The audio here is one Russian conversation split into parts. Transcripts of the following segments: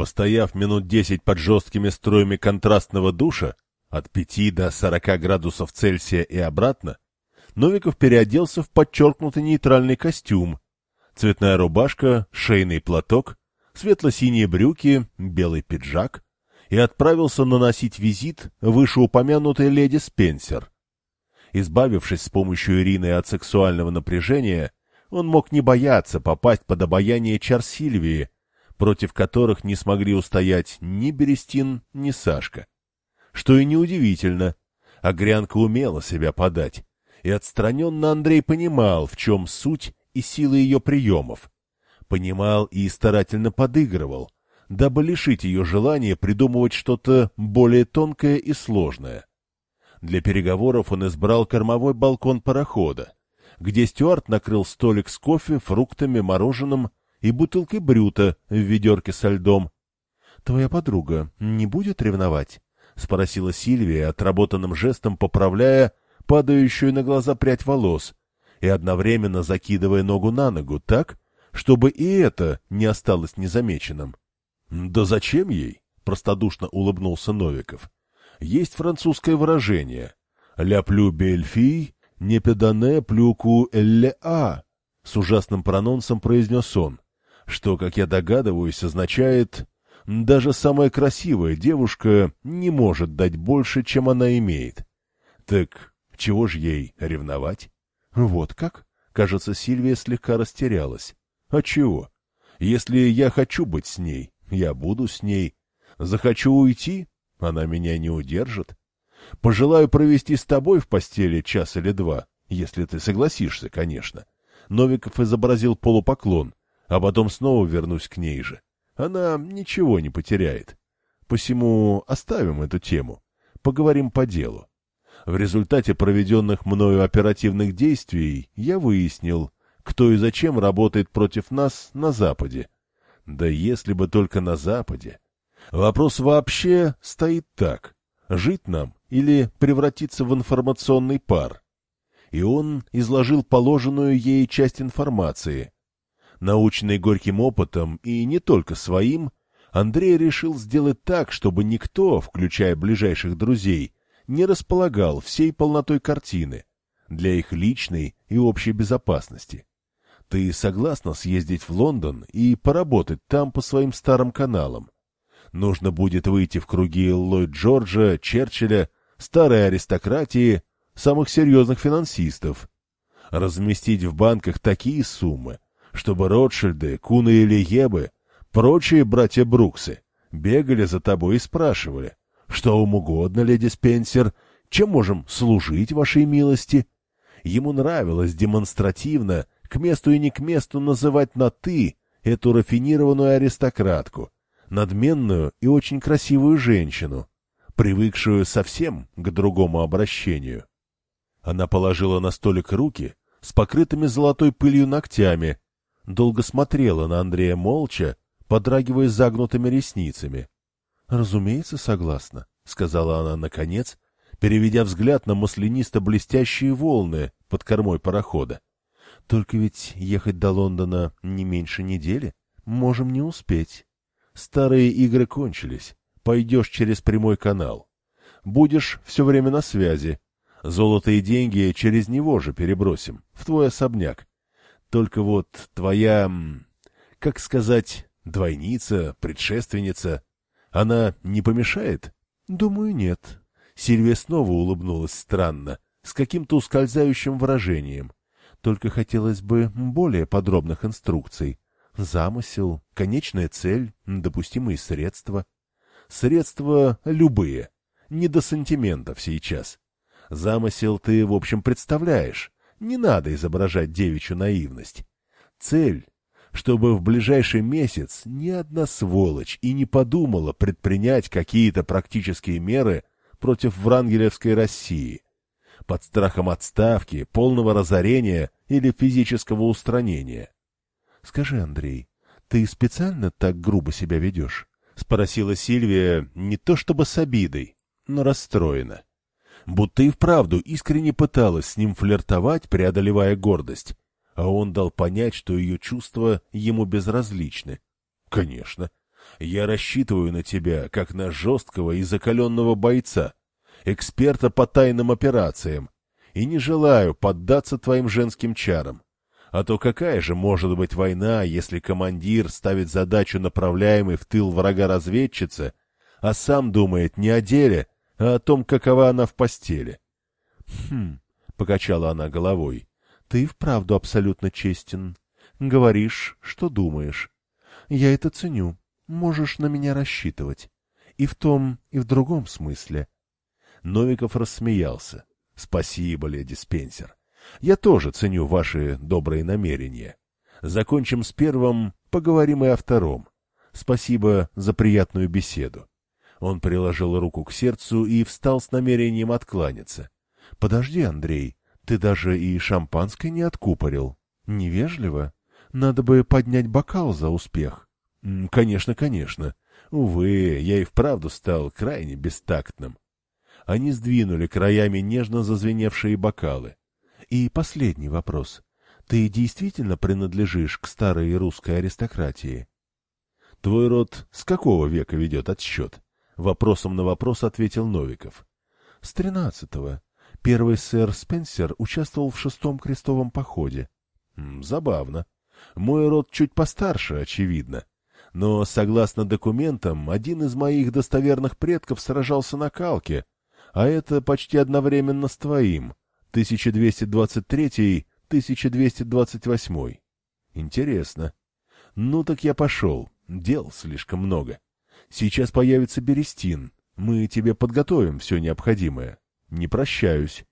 Постояв минут десять под жесткими струями контрастного душа, от пяти до сорока градусов Цельсия и обратно, Новиков переоделся в подчеркнутый нейтральный костюм, цветная рубашка, шейный платок, светло-синие брюки, белый пиджак и отправился наносить визит вышеупомянутой леди Спенсер. Избавившись с помощью Ирины от сексуального напряжения, он мог не бояться попасть под обаяние чар Сильвии, против которых не смогли устоять ни Берестин, ни Сашка. Что и неудивительно, Агрянка умела себя подать, и отстраненно Андрей понимал, в чем суть и сила ее приемов. Понимал и старательно подыгрывал, дабы лишить ее желания придумывать что-то более тонкое и сложное. Для переговоров он избрал кормовой балкон парохода, где Стюарт накрыл столик с кофе, фруктами, мороженым и бутылкой брюта в ведерке со льдом. — Твоя подруга не будет ревновать? — спросила Сильвия, отработанным жестом поправляя падающую на глаза прядь волос и одновременно закидывая ногу на ногу так, чтобы и это не осталось незамеченным. — Да зачем ей? — простодушно улыбнулся Новиков. — Есть французское выражение «Ля плю бельфий, не педане плюку элле а», — с ужасным прононсом произнес он, что, как я догадываюсь, означает «даже самая красивая девушка не может дать больше, чем она имеет». Так чего ж ей ревновать? Вот как? Кажется, Сильвия слегка растерялась. А чего? Если я хочу быть с ней, я буду с ней. Захочу уйти, она меня не удержит. Пожелаю провести с тобой в постели час или два, если ты согласишься, конечно. Новиков изобразил полупоклон, а потом снова вернусь к ней же. Она ничего не потеряет. Посему оставим эту тему. Поговорим по делу. В результате проведенных мною оперативных действий я выяснил, кто и зачем работает против нас на Западе. Да если бы только на Западе. Вопрос вообще стоит так. Жить нам или превратиться в информационный пар? И он изложил положенную ей часть информации. Научный горьким опытом и не только своим, Андрей решил сделать так, чтобы никто, включая ближайших друзей, не располагал всей полнотой картины для их личной и общей безопасности. Ты согласна съездить в Лондон и поработать там по своим старым каналам? Нужно будет выйти в круги Ллойд Джорджа, Черчилля, старой аристократии, самых серьезных финансистов. Разместить в банках такие суммы, чтобы Ротшильды, Куны или Ебы, прочие братья Бруксы, бегали за тобой и спрашивали, что вам угодно, леди Спенсер, чем можем служить вашей милости? Ему нравилось демонстративно, к месту и не к месту называть на «ты» эту рафинированную аристократку, надменную и очень красивую женщину, привыкшую совсем к другому обращению. Она положила на столик руки с покрытыми золотой пылью ногтями, долго смотрела на Андрея молча, подрагивая загнутыми ресницами. «Разумеется, согласна», — сказала она наконец, переведя взгляд на маслянисто-блестящие волны под кормой парохода. «Только ведь ехать до Лондона не меньше недели. Можем не успеть. Старые игры кончились. Пойдешь через прямой канал. Будешь все время на связи. Золото и деньги через него же перебросим, в твой особняк. Только вот твоя, как сказать, двойница, предшественница она не помешает? Думаю, нет. Сильвия снова улыбнулась странно, с каким-то ускользающим выражением. Только хотелось бы более подробных инструкций. Замысел, конечная цель, допустимые средства. Средства любые. Не до сантиментов сейчас. Замысел ты, в общем, представляешь. Не надо изображать девичью наивность. Цель чтобы в ближайший месяц ни одна сволочь и не подумала предпринять какие-то практические меры против врангелевской России под страхом отставки, полного разорения или физического устранения. — Скажи, Андрей, ты специально так грубо себя ведешь? — спросила Сильвия не то чтобы с обидой, но расстроена. Будто и вправду искренне пыталась с ним флиртовать, преодолевая гордость, а он дал понять, что ее чувства ему безразличны. Конечно. Я рассчитываю на тебя, как на жесткого и закаленного бойца, эксперта по тайным операциям, и не желаю поддаться твоим женским чарам. А то какая же может быть война, если командир ставит задачу направляемой в тыл врага разведчице, а сам думает не о деле, а о том, какова она в постели? — Хм, — покачала она головой, — ты вправду абсолютно честен. Говоришь, что думаешь. Я это ценю. Можешь на меня рассчитывать. И в том, и в другом смысле. Новиков рассмеялся. — Спасибо, леди Спенсер. Я тоже ценю ваши добрые намерения. Закончим с первым, поговорим и о втором. Спасибо за приятную беседу. Он приложил руку к сердцу и встал с намерением откланяться. — Подожди, Андрей, ты даже и шампанское не откупорил. Невежливо. Надо бы поднять бокал за успех. — Конечно, конечно. Увы, я и вправду стал крайне бестактным. Они сдвинули краями нежно зазвеневшие бокалы. И последний вопрос. Ты действительно принадлежишь к старой русской аристократии? Твой род с какого века ведет отсчет? Вопросом на вопрос ответил Новиков. С тринадцатого. Первый сэр Спенсер участвовал в шестом крестовом походе. Забавно. Мой род чуть постарше, очевидно. Но, согласно документам, один из моих достоверных предков сражался на Калке, а это почти одновременно с твоим, 1223-1228. Интересно. Ну так я пошел, дел слишком много. Сейчас появится Берестин, мы тебе подготовим все необходимое. Не прощаюсь.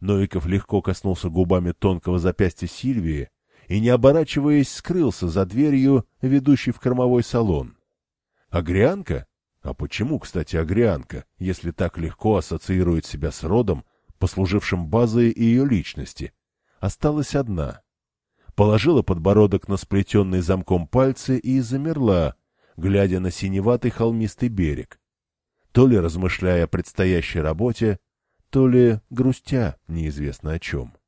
Новиков легко коснулся губами тонкого запястья Сильвии, и, не оборачиваясь, скрылся за дверью, ведущей в кормовой салон. Агрианка? А почему, кстати, агрианка, если так легко ассоциирует себя с родом, послужившим базой ее личности? Осталась одна. Положила подбородок на сплетенный замком пальцы и замерла, глядя на синеватый холмистый берег. То ли размышляя о предстоящей работе, то ли грустя неизвестно о чем. —